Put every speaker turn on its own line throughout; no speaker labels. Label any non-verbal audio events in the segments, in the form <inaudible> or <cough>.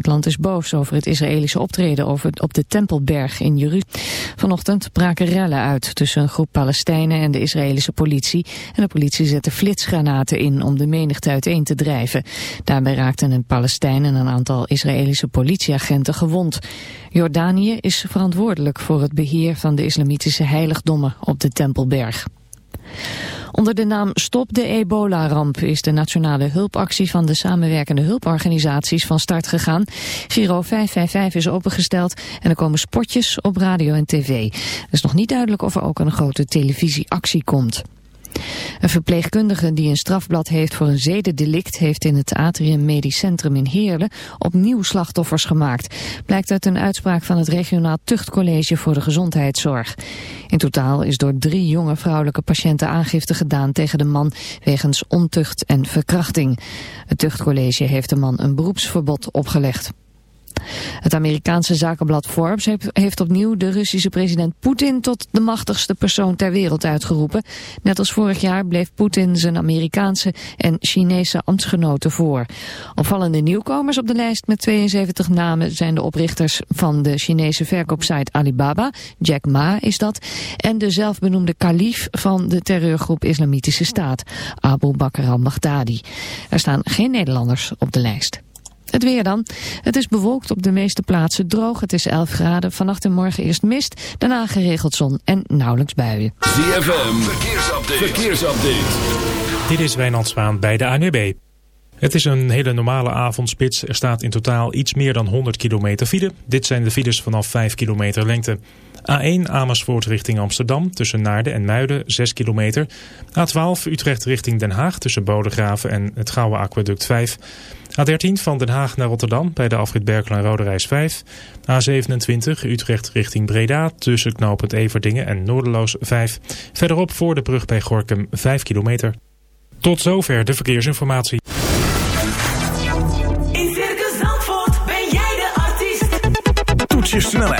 Het land is boos over het Israëlische optreden over, op de Tempelberg in Jeruzalem. Vanochtend braken rellen uit tussen een groep Palestijnen en de Israëlische politie. En de politie zette flitsgranaten in om de menigte uiteen te drijven. Daarbij raakten een Palestijn en een aantal Israëlische politieagenten gewond. Jordanië is verantwoordelijk voor het beheer van de islamitische heiligdommen op de Tempelberg. Onder de naam Stop de Ebola-ramp is de nationale hulpactie van de samenwerkende hulporganisaties van start gegaan. Giro 555 is opengesteld en er komen spotjes op radio en tv. Het is nog niet duidelijk of er ook een grote televisieactie komt. Een verpleegkundige die een strafblad heeft voor een zedendelict... heeft in het Atrium Medisch Centrum in Heerlen opnieuw slachtoffers gemaakt. Blijkt uit een uitspraak van het regionaal tuchtcollege voor de gezondheidszorg. In totaal is door drie jonge vrouwelijke patiënten aangifte gedaan tegen de man... wegens ontucht en verkrachting. Het tuchtcollege heeft de man een beroepsverbod opgelegd. Het Amerikaanse zakenblad Forbes heeft opnieuw de Russische president Poetin tot de machtigste persoon ter wereld uitgeroepen. Net als vorig jaar bleef Poetin zijn Amerikaanse en Chinese ambtsgenoten voor. Opvallende nieuwkomers op de lijst met 72 namen zijn de oprichters van de Chinese verkoopsite Alibaba, Jack Ma is dat, en de zelfbenoemde kalif van de terreurgroep Islamitische Staat, Abu Bakr al-Baghdadi. Er staan geen Nederlanders op de lijst. Het weer dan. Het is bewolkt op de meeste plaatsen droog. Het is 11 graden. Vannacht en morgen eerst mist. Daarna geregeld zon en nauwelijks buien.
ZFM. Verkeersupdate. Verkeersupdate.
Dit is Wijnand Zwaan bij de ANWB. Het is een hele normale avondspits. Er staat in totaal iets meer dan 100 kilometer file. Dit zijn de files vanaf 5 kilometer lengte. A1 Amersfoort richting Amsterdam tussen Naarden en Muiden 6 kilometer. A12 Utrecht richting Den Haag tussen Bodegraven en het Gouwe Aquaduct 5. A13 van Den Haag naar Rotterdam bij de afrit Berkel en Rode Reis 5. A27 Utrecht richting Breda tussen knooppunt Everdingen en Noorderloos 5. Verderop voor de brug bij Gorkum 5 kilometer. Tot zover de verkeersinformatie.
In Circus Zandvoort ben jij de artiest.
Toets je snelheid,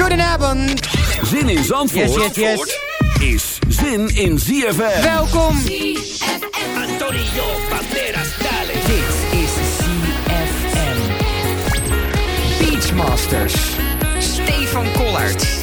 Goedenavond.
Zin in Zandvoort
Yes, yes, yes.
is zin in ZFM.
Welkom.
Antonio Banderas, dale.
Dit is CFM. Beachmasters. Stefan Kollaert.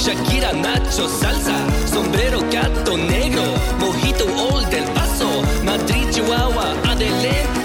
Shakira, Nacho, Salsa, Sombrero, Gato Negro, Mojito, Old del Paso, Madrid, Chihuahua, Adele,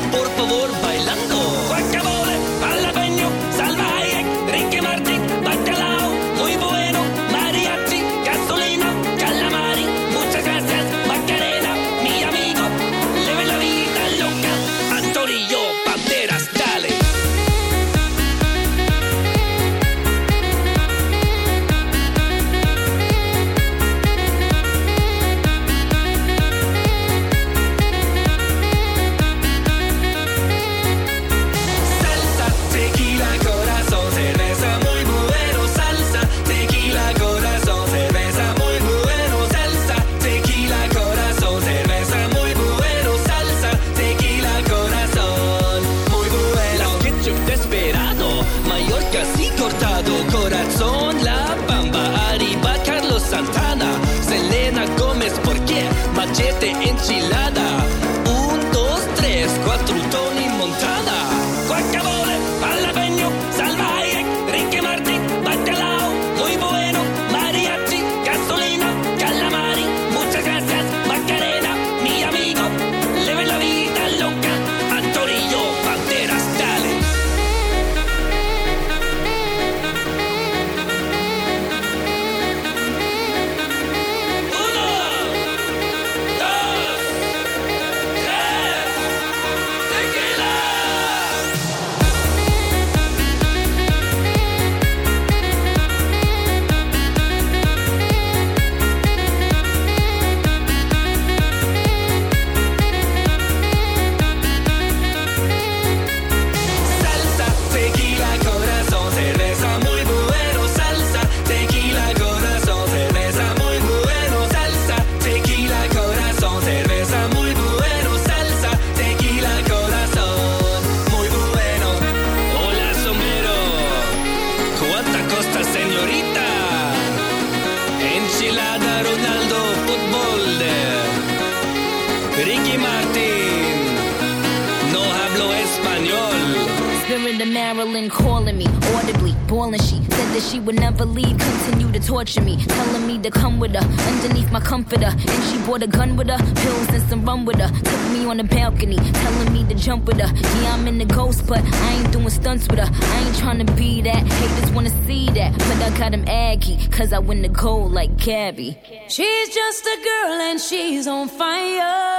a
gun with her, pills and some rum with her. Took me on the balcony, telling me to jump with her. Yeah, I'm in the ghost, but I ain't doing stunts with her. I ain't trying to be that. Haters wanna see that, but I got him aggy, cause I win the gold like Gabby.
She's just a girl and she's on fire.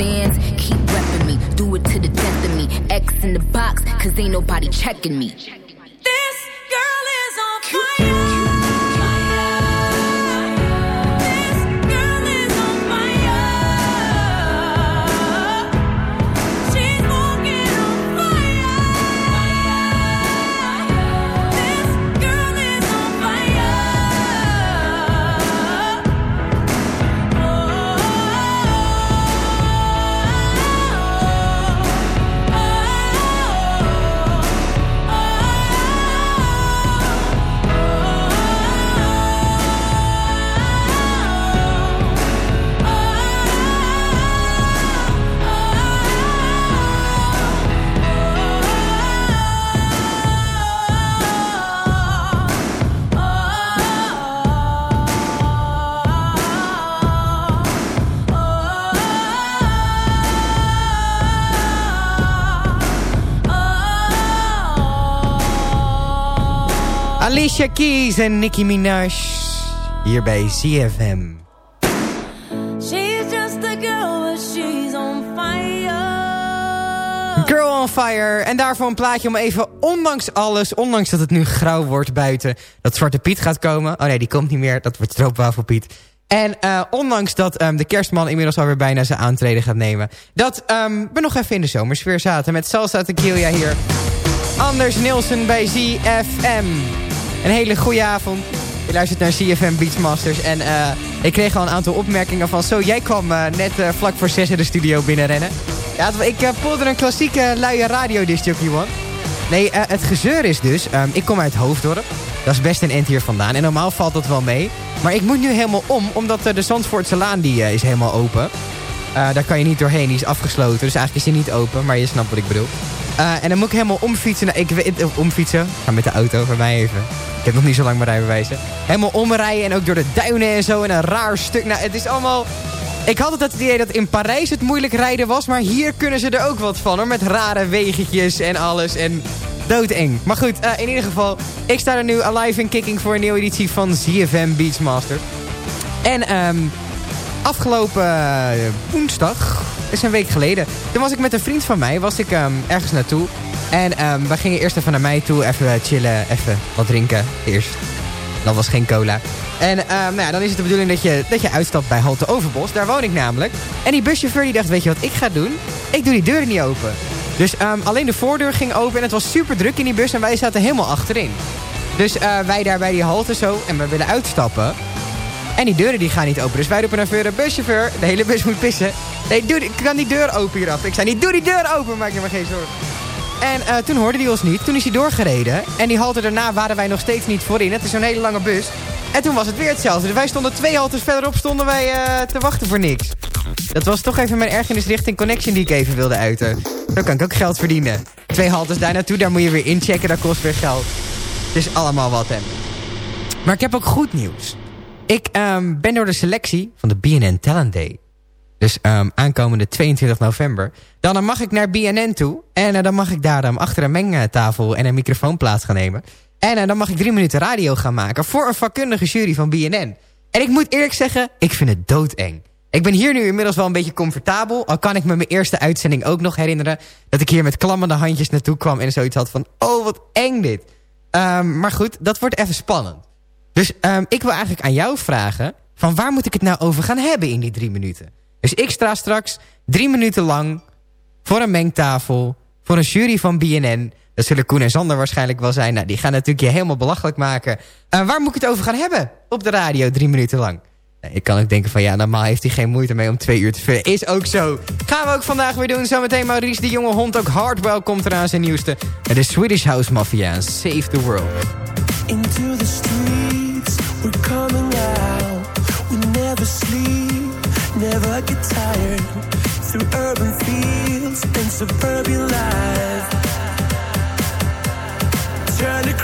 fans keep repping me. Do it to the death of me. X in the box, cause ain't nobody checking me.
Alicia Keys en Nicki Minaj. Hier bij CFM.
She's just a girl, but she's on fire.
Girl on Fire. En daarvoor een plaatje om even, ondanks alles, ondanks dat het nu grauw wordt buiten, dat Zwarte Piet gaat komen. Oh nee, die komt niet meer. Dat wordt Stroopwafelpiet. En eh, ondanks dat ehm, de kerstman inmiddels alweer bijna zijn aantreden gaat nemen... dat ehm, we nog even in de zomersfeer zaten met Salsa Tequila hier. Anders Nielsen bij ZFM. Een hele goede avond. Je luistert naar ZFM Beachmasters. En eh, ik kreeg al een aantal opmerkingen van... Zo, jij kwam eh, net eh, vlak voor zes in de studio binnenrennen. Ja, ik poelde een klassieke luie radio discjockey, man. Nee, het gezeur is dus... ehm, ik kom uit Hoofddorp. Dat is best een end hier vandaan. En normaal valt dat wel mee. Maar ik moet nu helemaal om, omdat de Zandvoortse Laan die, is helemaal open. Daar kan je niet doorheen, die is afgesloten. Dus eigenlijk is die niet open, maar je snapt wat ik bedoel. Eh, en dan moet ik helemaal omfietsen. Ik weet, of omfietsen. Ga met de auto, voor mij even. Ik heb nog niet zo lang mijn rijbewijzen. Helemaal omrijden en ook door de duinen en zo. En een raar stuk. Nou, het is allemaal... Ik had het idee dat in Parijs het moeilijk rijden was. Maar hier kunnen ze er ook wat van hoor. Met rare weggetjes en alles. En doodeng. Maar goed, eh, in ieder geval. Ik sta er nu alive en kicking voor een nieuwe editie van ZFM Beachmaster. En ehm afgelopen eh, woensdag, is een week geleden... toen was ik met een vriend van mij, was ik ehm, ergens naartoe. En ehm, we gingen eerst even naar mij toe, even chillen, even wat drinken eerst. Dat was geen cola. En ehm, nou ja, dan is het de bedoeling dat je, dat je uitstapt bij Halte Overbos. Daar woon ik namelijk. En die buschauffeur die dacht, weet je wat ik ga doen? Ik doe die deuren niet open. Dus alleen de voordeur ging open en het was super druk in die bus en wij zaten helemaal achterin. Dus eh, wij daar bij die halte zo en we willen uitstappen. En die deuren die gaan niet open. Dus wij roepen naar voren, buschauffeur, de hele bus moet pissen. Nee, doe, ik kan die deur open hieraf. Ik zei niet, doe die deur open, maak je maar geen zorgen. En eh, toen hoorde hij ons niet. Toen is hij doorgereden. En die halte daarna waren wij nog steeds niet voorin. Het is zo'n hele lange bus. En toen was het weer hetzelfde. Dus wij stonden twee haltes verderop stonden wij eh, te wachten voor niks. Dat was toch even mijn ergernis richting Connection die ik even wilde uiten. Zo kan ik ook geld verdienen. Twee haltes daar naartoe, daar moet je weer inchecken. Dat kost weer geld. Het is allemaal wat, hè. Maar ik heb ook goed nieuws. Ik ehm, ben door de selectie van de BNN Talent Day. Dus ehm, aankomende 22 november. Dan, dan mag ik naar BNN toe. En eh, dan mag ik daar ehm, achter een mengtafel en een microfoon plaats gaan nemen. En eh, dan mag ik drie minuten radio gaan maken voor een vakkundige jury van BNN. En ik moet eerlijk zeggen, ik vind het doodeng. Ik ben hier nu inmiddels wel een beetje comfortabel. Al kan ik me mijn eerste uitzending ook nog herinneren... dat ik hier met klammende handjes naartoe kwam en zoiets had van... oh, wat eng dit. Maar goed, dat wordt even spannend. Dus ehm, ik wil eigenlijk aan jou vragen... van waar moet ik het nou over gaan hebben in die drie minuten? Dus ik sta straks drie minuten lang voor een mengtafel... voor een jury van BNN. Dat zullen Koen en Sander waarschijnlijk wel zijn. Nou, die gaan natuurlijk je helemaal belachelijk maken. Eh, waar moet ik het over gaan hebben? Op de radio, drie minuten lang. Nou, ik kan ook denken van ja, normaal heeft hij geen moeite mee om twee uur te vullen. Is ook zo. Gaan we ook vandaag weer doen. Zometeen Maurice, de jonge hond, ook Hardwell komt eraan zijn nieuwste. De Swedish House Mafia Save the World.
Into the coming We never sleep, never get tired. Through urban fields and suburban life. Turn the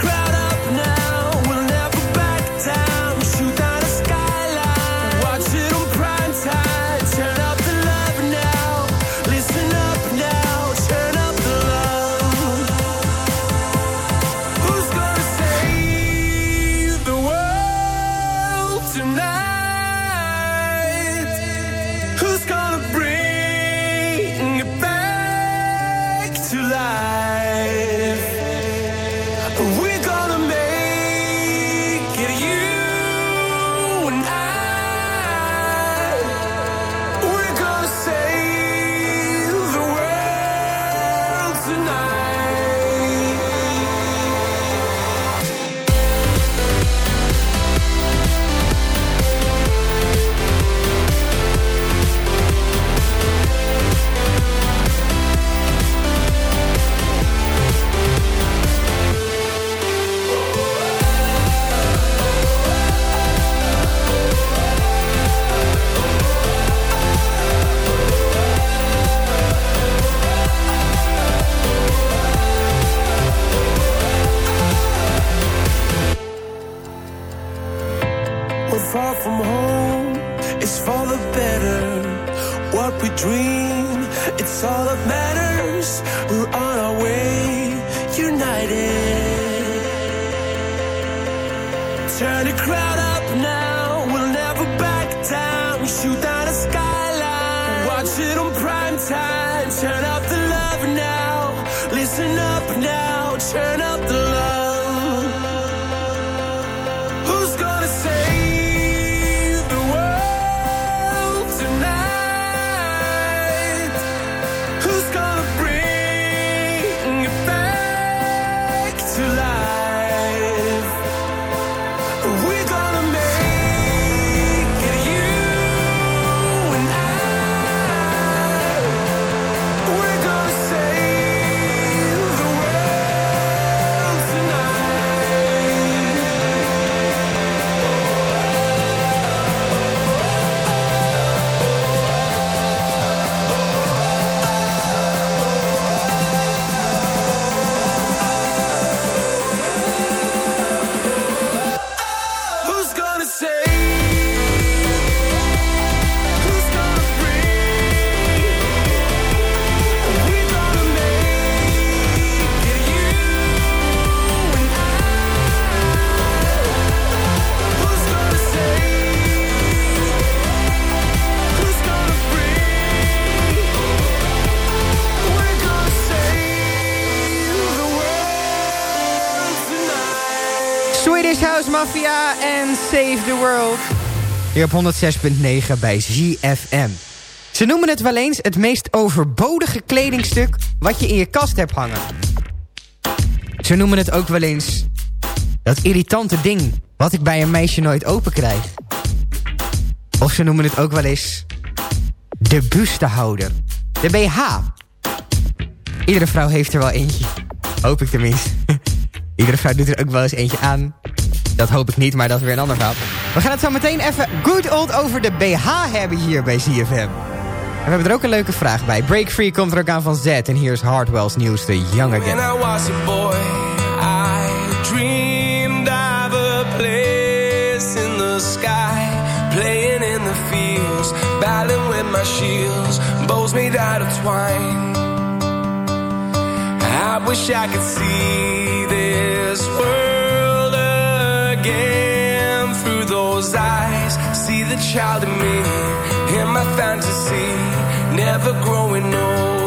en Save the World. Hier op 106.9 bij ZFM. Ze noemen het wel eens het meest overbodige kledingstuk... wat je in je kast hebt hangen. Ze noemen het ook wel eens... dat irritante ding wat ik bij een meisje nooit open krijg. Of ze noemen het ook wel eens... de bustehouder. De BH. Iedere vrouw heeft er wel eentje. Hoop ik tenminste. <laughs> Iedere vrouw doet er ook wel eens eentje aan. Dat hoop ik niet, maar dat is weer een ander verhaal. We gaan het zo meteen even good old over de BH hebben hier bij ZFM. En we hebben er ook een leuke vraag bij. Break Free komt er ook aan van Z. En hier is Hardwell's nieuwste Young Again.
When I was a boy, I dreamed of a place in the sky, playing in the fields, battling with my shields, bows made out of twine. I wish I could see this world again through those eyes. See the child in me, in my fantasy, never growing old.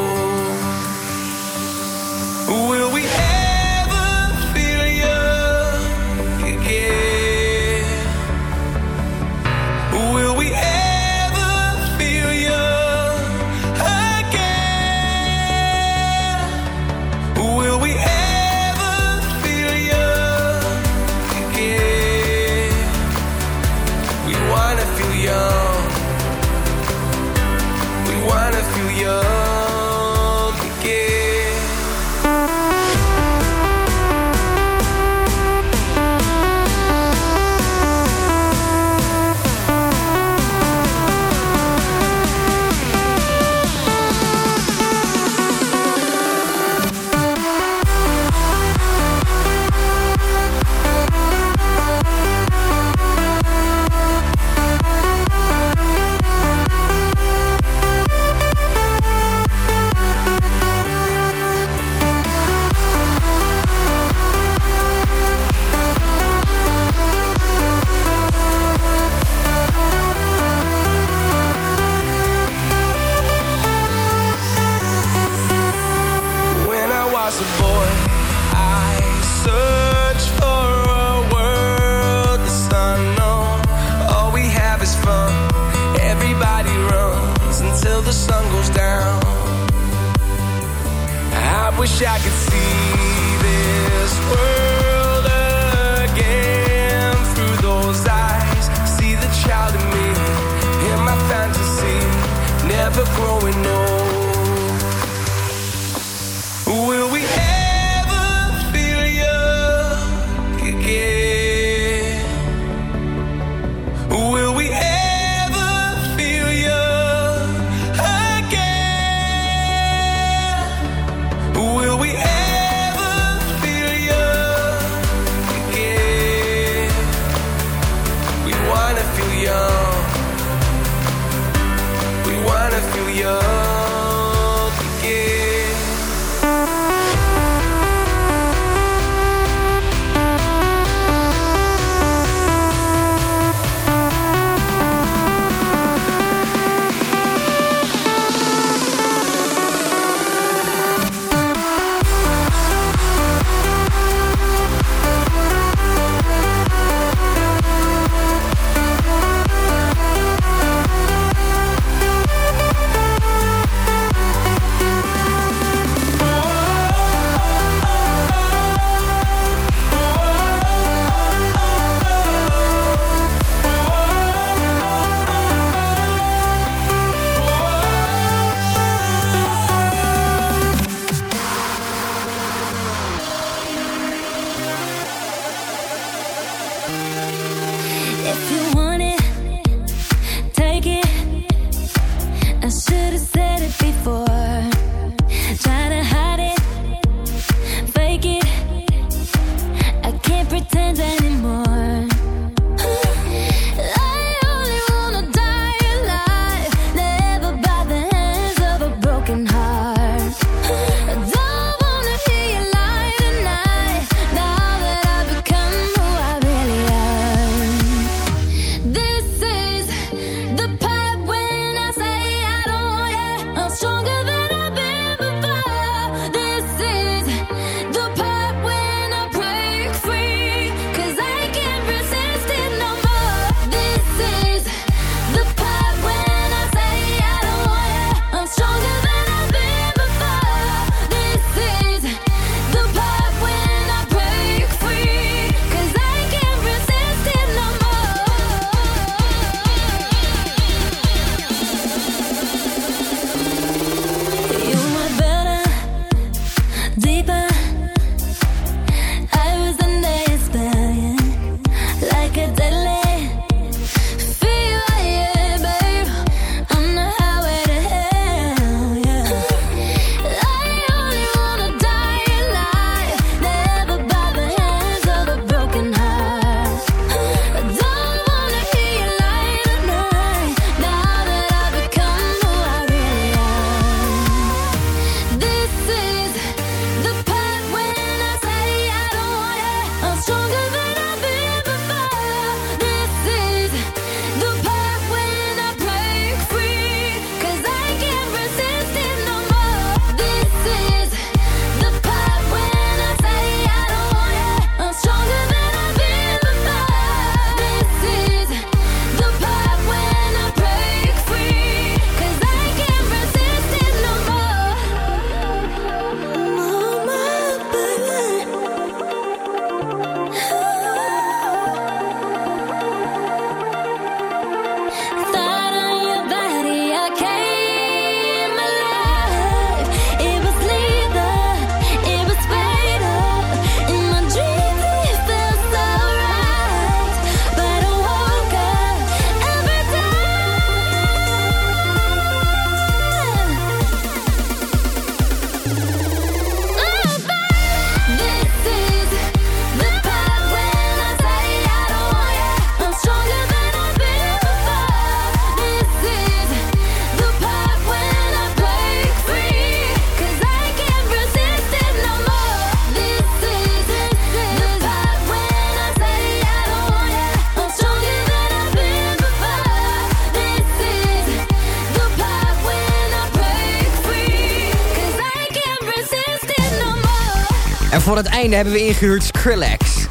Het einde hebben we ingehuurd Skrillex.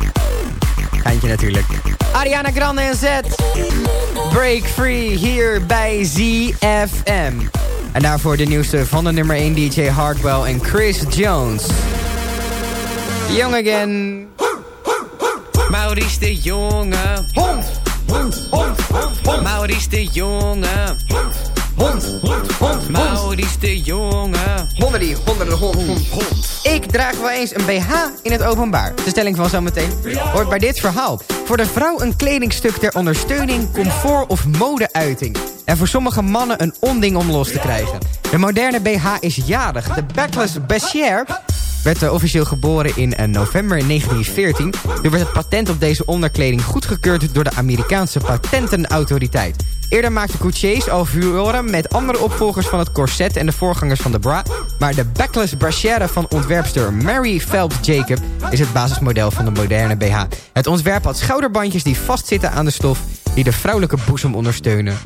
Geintje natuurlijk. Ariana Grande en Z. Break Free hier bij ZFM. En daarvoor de nieuwste van de nummer 1 DJ Hardwell en Chris Jones. Young Again.
Maurice de Jonge.
Hond, hond, hond, hond, hond.
Maurice de Jonge.
Hond, hond, hond,
Maurice de Jonge.
Honden die, honderden hond, hond, hond. Ik draag wel eens een BH in het openbaar. De stelling van zometeen hoort bij dit verhaal. Voor de vrouw een kledingstuk ter ondersteuning, comfort of modeuiting. En voor sommige mannen een onding om los te krijgen. De moderne BH is jarig. De Backless Bessière werd officieel geboren in eh, november 1914. Nu werd het patent op deze onderkleding goedgekeurd door de Amerikaanse patentenautoriteit. Eerder maakte Coutiers al furoren met andere opvolgers van het corset en de voorgangers van de bra. Maar de backless brassière van ontwerpster Mary Phelps Jacob is het basismodel van de moderne BH. Het ontwerp had schouderbandjes die vastzitten aan de stof die de vrouwelijke boezem ondersteunen.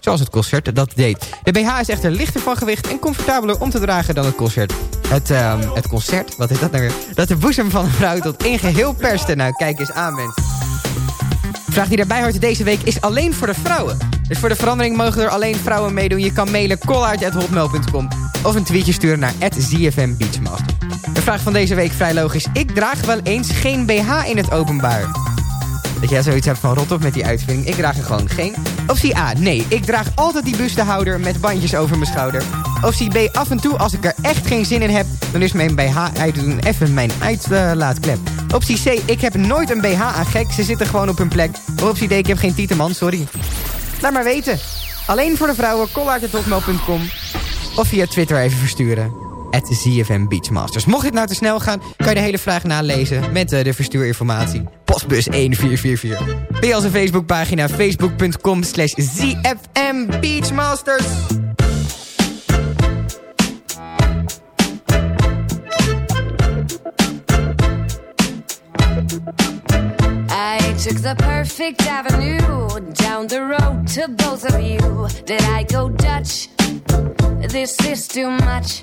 Zoals het concert dat deed. De BH is echter lichter van gewicht en comfortabeler om te dragen dan het concert. Het, ehm, het concert, wat is dat nou weer? Dat de boezem van een vrouw tot één geheel perste. Nou, kijk eens aan mensen. Vraag die daarbij hoort deze week is alleen voor de vrouwen. Dus voor de verandering mogen er alleen vrouwen meedoen. Je kan mailen collaert.hotmail.com of een tweetje sturen naar @zfmbeachmaster. De vraag van deze week vrij logisch. Ik draag wel eens geen BH in het openbaar. Dat jij zoiets hebt van rot op met die uitvinding. Ik draag er gewoon geen. Optie A. Nee, ik draag altijd die bustehouder met bandjes over mijn schouder. Optie B, af en toe als ik er echt geen zin in heb... dan is mijn BH uitdoen even mijn uitlaatklep. Optie C, ik heb nooit een BH aan gek. Ze zitten gewoon op hun plek. Optie D, ik heb geen tieteman, sorry. Laat maar weten. Alleen voor de vrouwen, kollaartentotmail.com. Of via Twitter even versturen. At ZFM Beachmasters. Mocht dit nou te snel gaan, kan je de hele vraag nalezen met eh, de verstuurinformatie. Postbus 1444. Via onze Facebookpagina facebook.com slash ZFM Beachmasters.
Took the perfect avenue down the road to both of you. Did I go Dutch? This is too much.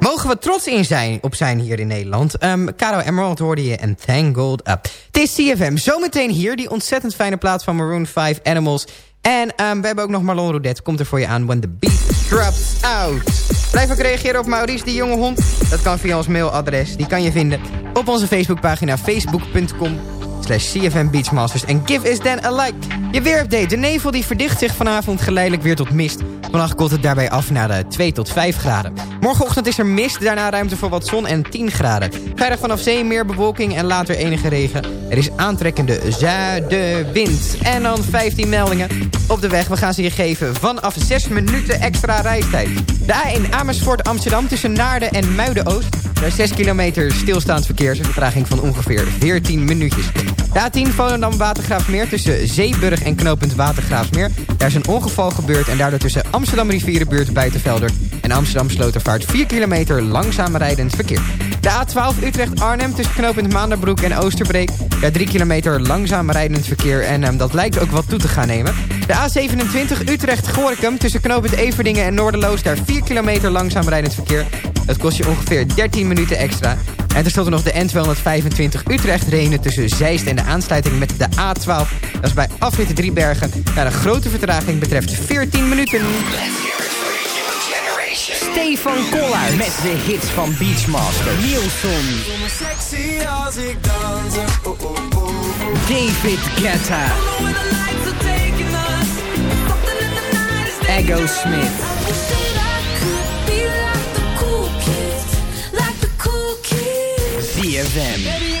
Mogen we trots in zijn, op zijn hier in Nederland. Ehm Caro Emerald hoorde je en Tangled Up. Het is CFM. Zometeen hier die ontzettend fijne plaat van Maroon 5 Animals. En ehm, we hebben ook nog Marlon Rodet. Komt er voor je aan When the Beat Drops Out. Blijf ook reageren op Maurice, die jonge hond. Dat kan via ons mailadres. Die kan je vinden op onze Facebookpagina facebook.com slash CFM Beachmasters. En give is then a like. Je weerupdate. De nevel die verdicht zich vanavond geleidelijk weer tot mist. Vannacht koelt het daarbij af naar de 2 tot 5 graden. Morgenochtend is er mist, daarna ruimte voor wat zon en 10 graden. Vrijdag vanaf zee meer bewolking en later enige regen. Er is aantrekkende zuidenwind. En dan 15 meldingen op de weg. We gaan ze je geven vanaf 6 minuten extra reistijd. De A1 Amersfoort Amsterdam tussen Naarden en Muiden-Oost. Er is 6 kilometer stilstaand verkeer. Een vertraging van ongeveer 14 minuutjes. De A10 Volendam Watergraafsmeer tussen Zeeburg en knooppunt Watergraafsmeer. Daar is een ongeval gebeurd en daardoor tussen Amsterdam Rivierenbuurt Buitenvelder en Amsterdam Slotervaart 4 kilometer langzaam rijdend verkeer. De A12 Utrecht Arnhem tussen knooppunt Maanderbroek en Oosterbreek. Daar 3 kilometer langzaam rijdend verkeer en ehm, dat lijkt ook wat toe te gaan nemen. De A27 Utrecht Gorinchem tussen knooppunt Everdingen en Noorderloos. Daar 4 kilometer langzaam rijdend verkeer. Dat kost je ongeveer 13 minuten extra. En er nog de N225 Utrecht reden tussen Zeist en de aansluiting met de A12. Dat is bij afrit Driebergen. Naar een grote vertraging betreft 14 minuten.
Stefan Koller met de hits van Beachmaster. Nielsen. David Guetta. Ego Smith.
FM. Baby,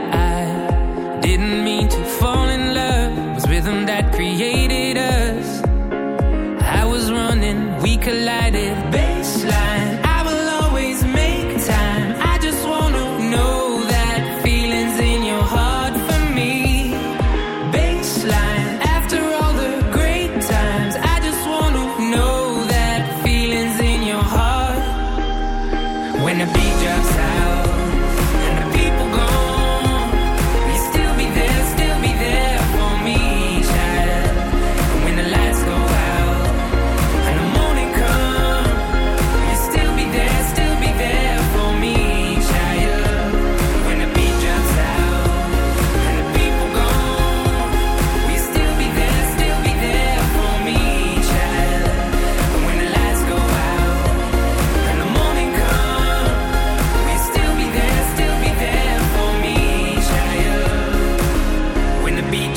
rhythm that created us. I was running, we collided.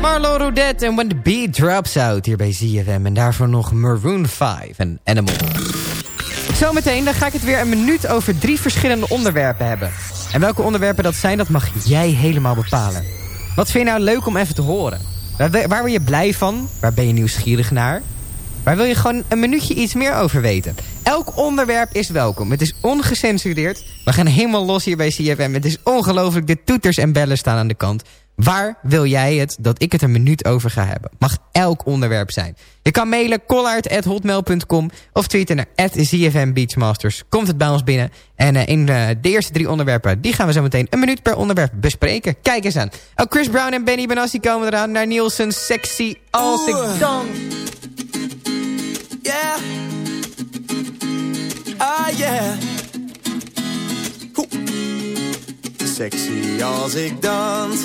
Marlo Rodet en When the Beat Drops Out hier bij ZFM. En daarvoor nog Maroon 5 en Animal. Zometeen dan ga ik het weer een minuut over drie verschillende onderwerpen hebben. En welke onderwerpen dat zijn, dat mag jij helemaal bepalen. Wat vind je nou leuk om even te horen? Waar, waar word je blij van? Waar ben je nieuwsgierig naar? Waar wil je gewoon een minuutje iets meer over weten? Elk onderwerp is welkom. Het is ongecensureerd. We gaan helemaal los hier bij CFM. Het is ongelooflijk. De toeters en bellen staan aan de kant. Waar wil jij het dat ik het een minuut over ga hebben? Mag elk onderwerp zijn. Je kan mailen collard.hotmail.com of tweeten naar ZFM Beachmasters. Komt het bij ons binnen. En eh, in eh, de eerste drie onderwerpen, die gaan we zo meteen een minuut per onderwerp bespreken. Kijk eens aan. Oh, Chris Brown en Benny Benassi komen eraan naar Nielsen Sexy als ik dans.
Yeah. Ah, yeah. Sexy als ik dans.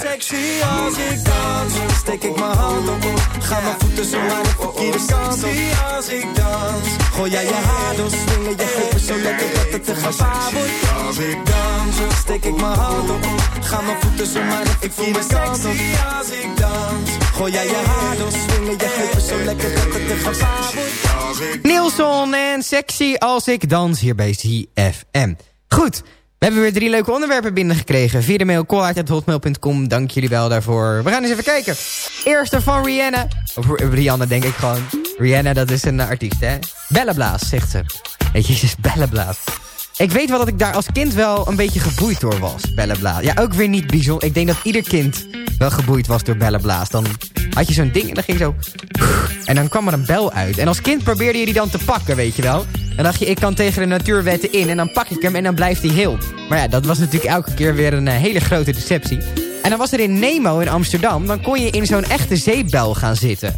sexy als ik dans. Steek ik mijn hand op. Ga mijn voeten zo maar de verkeerde kant op. als ik dans. Gooi jij je haar door, swingen je heupen zo lekker dat het te gevaar wordt. Als ik dans, steek ik mijn hand op. Ga mijn voeten zo maar de verkeerde kant op. als ik dans. Gooi jij je haar door, swingen je heupen zo lekker dat het te gevaar wordt.
Nielson en sexy als ik dans hier bij ZFM. Goed, we hebben weer drie leuke onderwerpen binnengekregen. Via de mail hotmail.com. Dank jullie wel daarvoor. We gaan eens even kijken. Eerste van Rihanna. Of Rihanna denk ik gewoon. Rihanna, dat is een artiest, hè? Bellenblaas, zegt ze. Weet je, ze is Bellenblaas. Ik weet wel dat ik daar als kind wel een beetje geboeid door was. Bellenblaas. Ja, ook weer niet bijzonder. Ik denk dat ieder kind wel geboeid was door bellenblaas. Dan had je zo'n ding en dan ging zo... En dan kwam er een bel uit. En als kind probeerde je die dan te pakken, weet je wel. Dan dacht je, ik kan tegen de natuurwetten in en dan pak ik hem en dan blijft hij heel. Maar ja, dat was natuurlijk elke keer weer een eh, hele grote deceptie. En dan was er in Nemo in Amsterdam, dan kon je in zo'n echte zeepbel gaan zitten.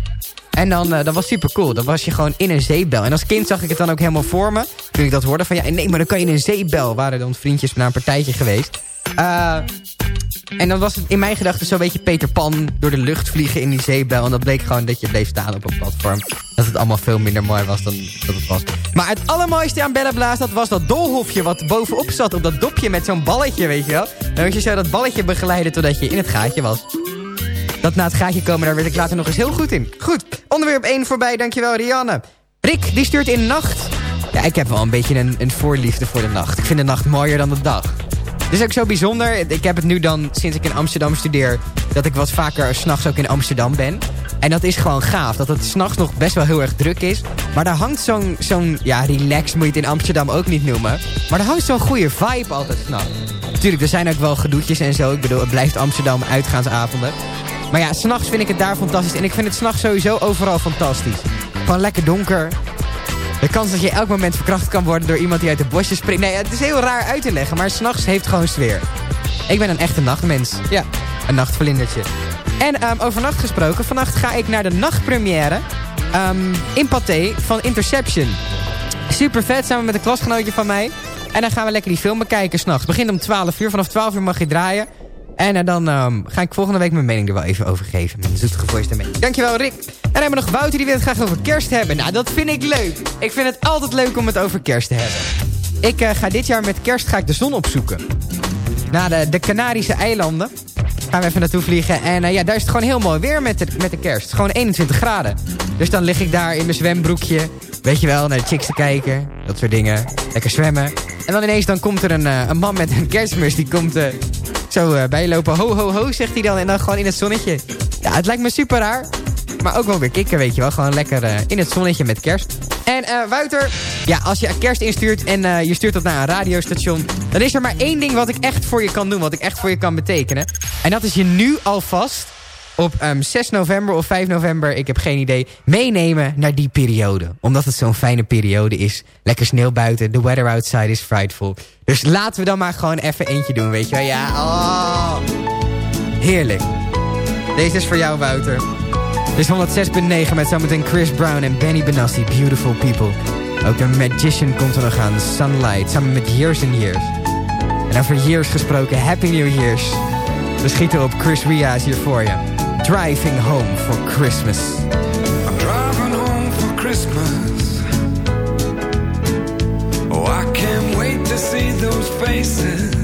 En dan, eh, dat was super cool. Dan was je gewoon in een zeepbel. En als kind zag ik het dan ook helemaal voor me. Toen ik dat hoorde van, ja, nee, maar dan kan je in een zeepbel. Waren dan vriendjes naar een partijtje geweest. Eh... En dan was het in mijn gedachten zo'n beetje Peter Pan door de lucht vliegen in die zeebel. En dat bleek gewoon dat je bleef staan op een platform. Dat het allemaal veel minder mooi was dan dat het was. Maar het allermooiste aan Bellenblaas, dat was dat dolhofje wat bovenop zat. Op dat dopje met zo'n balletje, weet je wel. Dan moest je zo dat balletje begeleiden totdat je in het gaatje was. Dat na het gaatje komen, daar werd ik later nog eens heel goed in. Goed, onderwerp 1 voorbij, dankjewel Rianne. Rick, die stuurt in nacht. Ja, ik heb wel een beetje een, een voorliefde voor de nacht. Ik vind de nacht mooier dan de dag. Het is ook zo bijzonder. Ik heb het nu dan, sinds ik in Amsterdam studeer... dat ik wat vaker s'nachts ook in Amsterdam ben. En dat is gewoon gaaf. Dat het s'nachts nog best wel heel erg druk is. Maar daar hangt zo'n... zo'n ja, relax moet je het in Amsterdam ook niet noemen. Maar daar hangt zo'n goede vibe altijd s'nachts. Tuurlijk, er zijn ook wel gedoetjes en zo. Ik bedoel, het blijft Amsterdam uitgaansavonden. Maar ja, s'nachts vind ik het daar fantastisch. En ik vind het s'nachts sowieso overal fantastisch. Gewoon lekker donker. De kans dat je elk moment verkracht kan worden door iemand die uit de bosjes springt. Nee, het is heel raar uit te leggen, maar s'nachts heeft gewoon sfeer. Ik ben een echte nachtmens. Ja, een nachtvlindertje. En um, over nacht gesproken, vannacht ga ik naar de nachtpremière um, in Pathé van Interception. Super vet, samen met een klasgenootje van mij. En dan gaan we lekker die film bekijken s'nachts. Begint om 12 uur, vanaf 12 uur mag je draaien. En uh, dan um, ga ik volgende week mijn mening er wel even over geven. Mijn zoetgevoiste mening. Dankjewel Rick. En dan hebben we nog Wouter die wil het graag over kerst hebben. Nou, dat vind ik leuk. Ik vind het altijd leuk om het over kerst te hebben. Ik uh, ga dit jaar met kerst ga ik de zon opzoeken. Naar de, de Canarische eilanden. Gaan we even naartoe vliegen. En uh, ja, daar is het gewoon heel mooi weer met de, met de kerst. Gewoon 21 graden. Dus dan lig ik daar in mijn zwembroekje. Weet je wel, naar de chicks te kijken. Dat soort dingen. Lekker zwemmen. En dan ineens dan komt er een, een man met een kerstmis. Die komt zo uh, bijlopen. Ho, ho, ho, zegt hij dan. En dan gewoon in het zonnetje. Ja, het lijkt me super raar. Maar ook wel weer kicken, weet je wel. Gewoon lekker uh, in het zonnetje met kerst. En uh, Wouter, ja, als je kerst instuurt en je stuurt dat naar een radiostation... dan is er maar één ding wat ik echt voor je kan doen. Wat ik echt voor je kan betekenen. En dat is je nu alvast op um, 6 november of 5 november, ik heb geen idee... meenemen naar die periode. Omdat het zo'n fijne periode is. Lekker sneeuw buiten, the weather outside is frightful. Dus laten we dan maar gewoon even eentje doen, weet je wel. Ja, oh. Heerlijk. Deze is voor jou, Wouter. Dit is 106.9 met zometeen Chris Brown en Benny Benassi. Beautiful People. Ook de Magician komt er nog aan. Sunlight. Samen met Years and Years. En over Years gesproken. Happy New Years. We schieten op Chris Ria is hier voor je. Driving home for Christmas.
I'm driving home for Christmas. Oh, I can't wait to see those faces.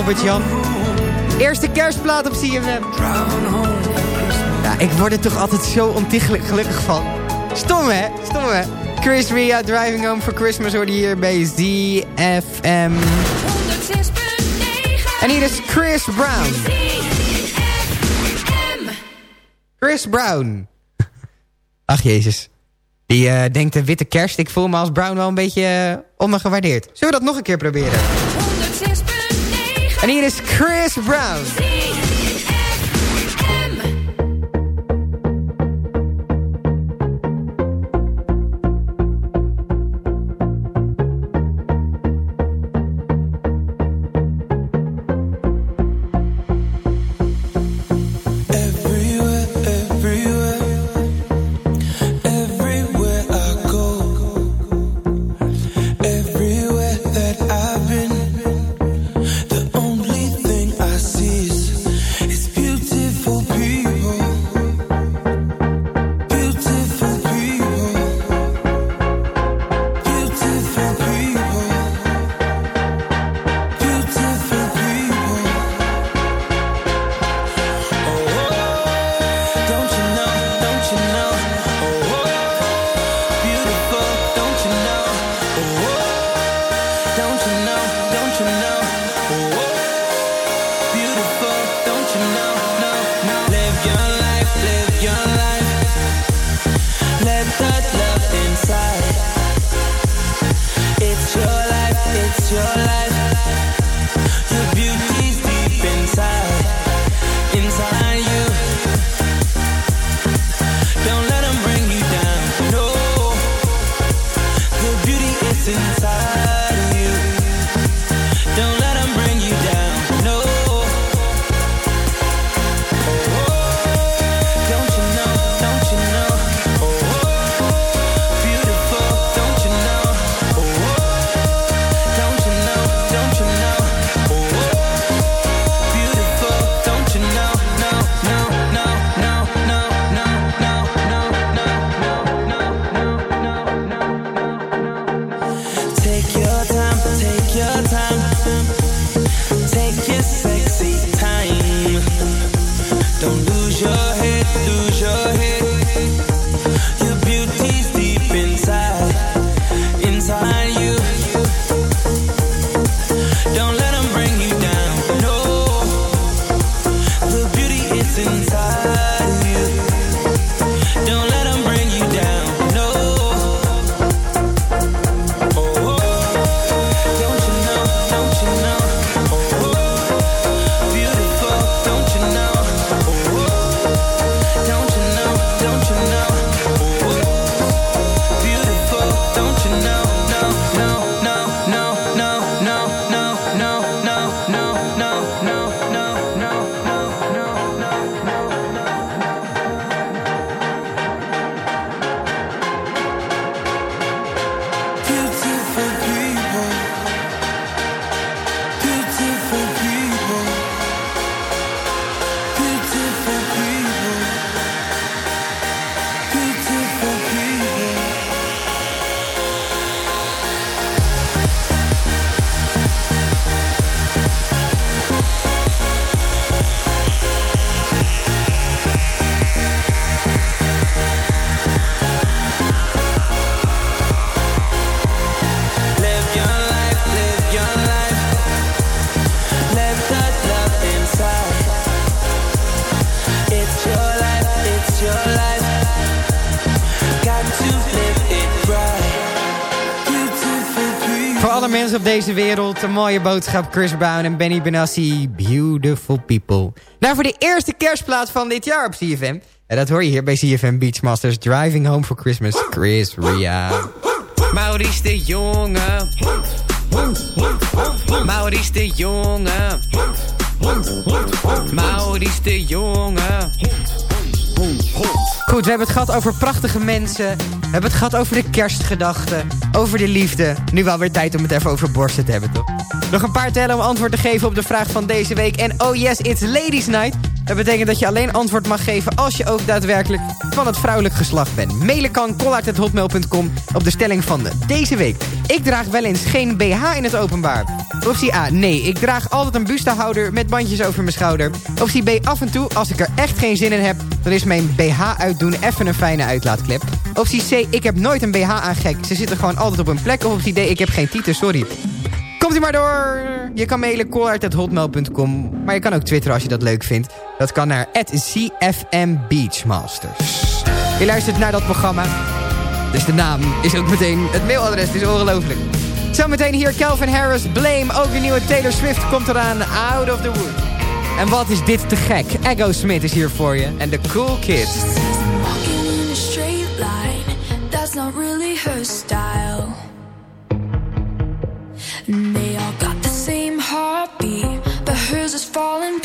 Albert-Jan. Eerste kerstplaat op CFM. Ja, ik word er toch altijd zo ontiegelijk gelukkig van. Stom, hè? Stom, hè? Chris Ria, Driving Home for Christmas, hoorde hier bij ZFM. En hier is Chris Brown. Chris Brown. <laughs> Ach, jezus. Die eh, denkt de witte kerst. Ik voel me als Brown wel een beetje uh, ondergewaardeerd. Zullen we dat nog een keer proberen? And he is Chris Brown.
head, lose your head
deze wereld, een mooie boodschap. Chris Brown en Benny Benassi, Beautiful People. Nou, voor de eerste kerstplaat van dit jaar op CFM. En dat hoor je hier bij CFM Beachmasters. Driving Home for Christmas, Chris Ria.
Maurice de Jonge. Maurice de Jonge. Maurice de Jonge.
Goed, we hebben het gehad over prachtige mensen. We hebben het gehad over de kerstgedachten. Over de liefde. Nu wel weer tijd om het even over borsten te hebben, toch? Nog een paar tellen om antwoord te geven op de vraag van deze week. En oh yes, it's ladies night. Dat betekent dat je alleen antwoord mag geven als je ook daadwerkelijk van het vrouwelijk geslacht bent. Mailen kan op de stelling van deze week. Ik draag wel eens geen BH in het openbaar. Optie A, nee. Ik draag altijd een bustehouder met bandjes over mijn schouder. Optie B, af en toe, als ik er echt geen zin in heb... dan is mijn BH uitdoen even een fijne uitlaatklep. Optie C, ik heb nooit een BH aan gek. Ze zitten gewoon altijd op hun plek. Of optie D, ik heb geen tieten, sorry. Komt u maar door. Je kan mailen kollaert.hotmail.com. Maar je kan ook twitteren als je dat leuk vindt. Dat kan naar CFM Beachmasters. Je luistert naar dat programma. Dus de naam is ook meteen het mailadres. Is ongelooflijk. Zometeen hier Calvin Harris, Blame. Ook de nieuwe Taylor Swift komt eraan. Out of the Wood. En wat is dit te gek? Ego Smith is hier voor je. En de Cool Kids.
They all got the same heartbeat, but hers is falling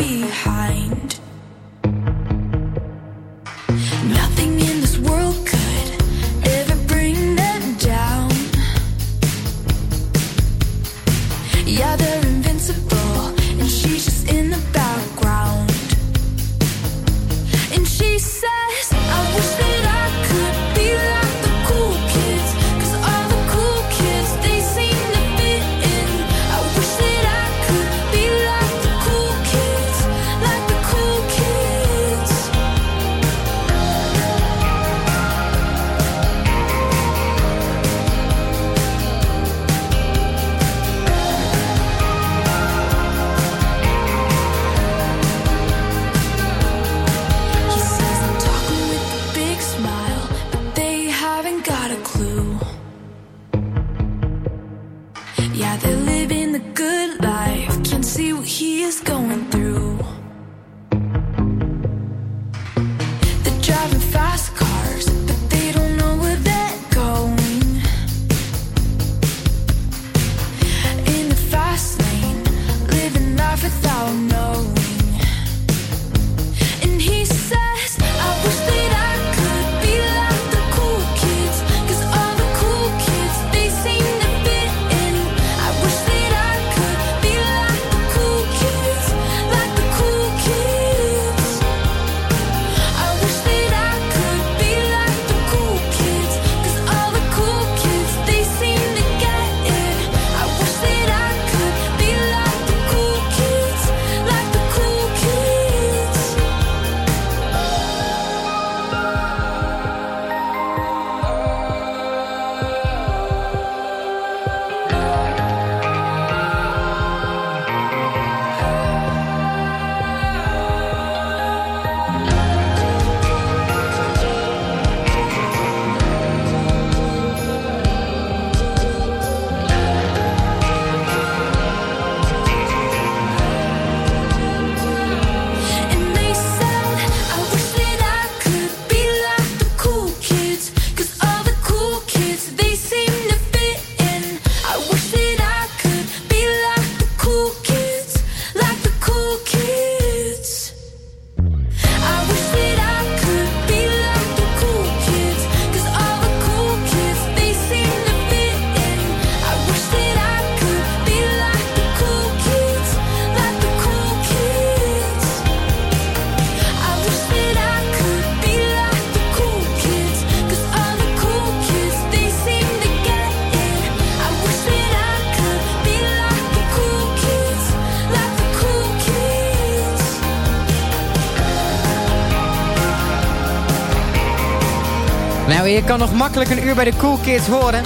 kan nog makkelijk een uur bij de Cool Kids horen.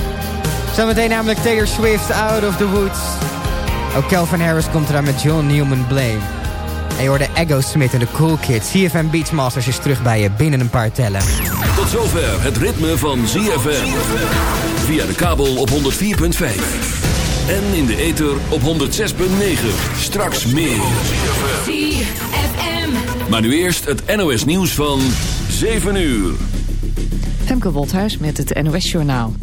Zometeen namelijk Taylor Swift, Out of the Woods. Ook Calvin Harris komt eraan met John Newman Blame. En je hoorde Ego Smith en de Cool Kids. CFM Beachmasters is terug bij je binnen een paar tellen.
Tot zover het ritme van ZFM. Via de kabel op 104.5. En in de ether op 106.9. Straks meer.
ZFM.
Maar nu eerst het NOS nieuws van 7 uur.
Femke met het NOS-journaal.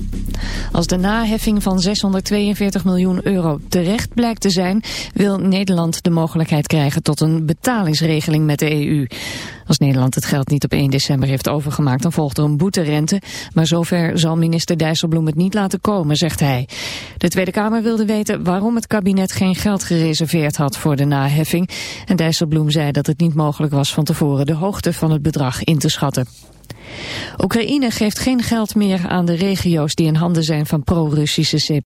Als de naheffing van 642 miljoen euro terecht blijkt te zijn... wil Nederland de mogelijkheid krijgen tot een betalingsregeling met de EU. Als Nederland het geld niet op 1 december heeft overgemaakt... dan volgt er een boeterente. Maar zover zal minister Dijsselbloem het niet laten komen, zegt hij. De Tweede Kamer wilde weten waarom het kabinet geen geld gereserveerd had... voor de naheffing. En Dijsselbloem zei dat het niet mogelijk was van tevoren... de hoogte van het bedrag in te schatten. Oekraïne geeft geen geld meer aan de regio's die in handen zijn van pro-Russische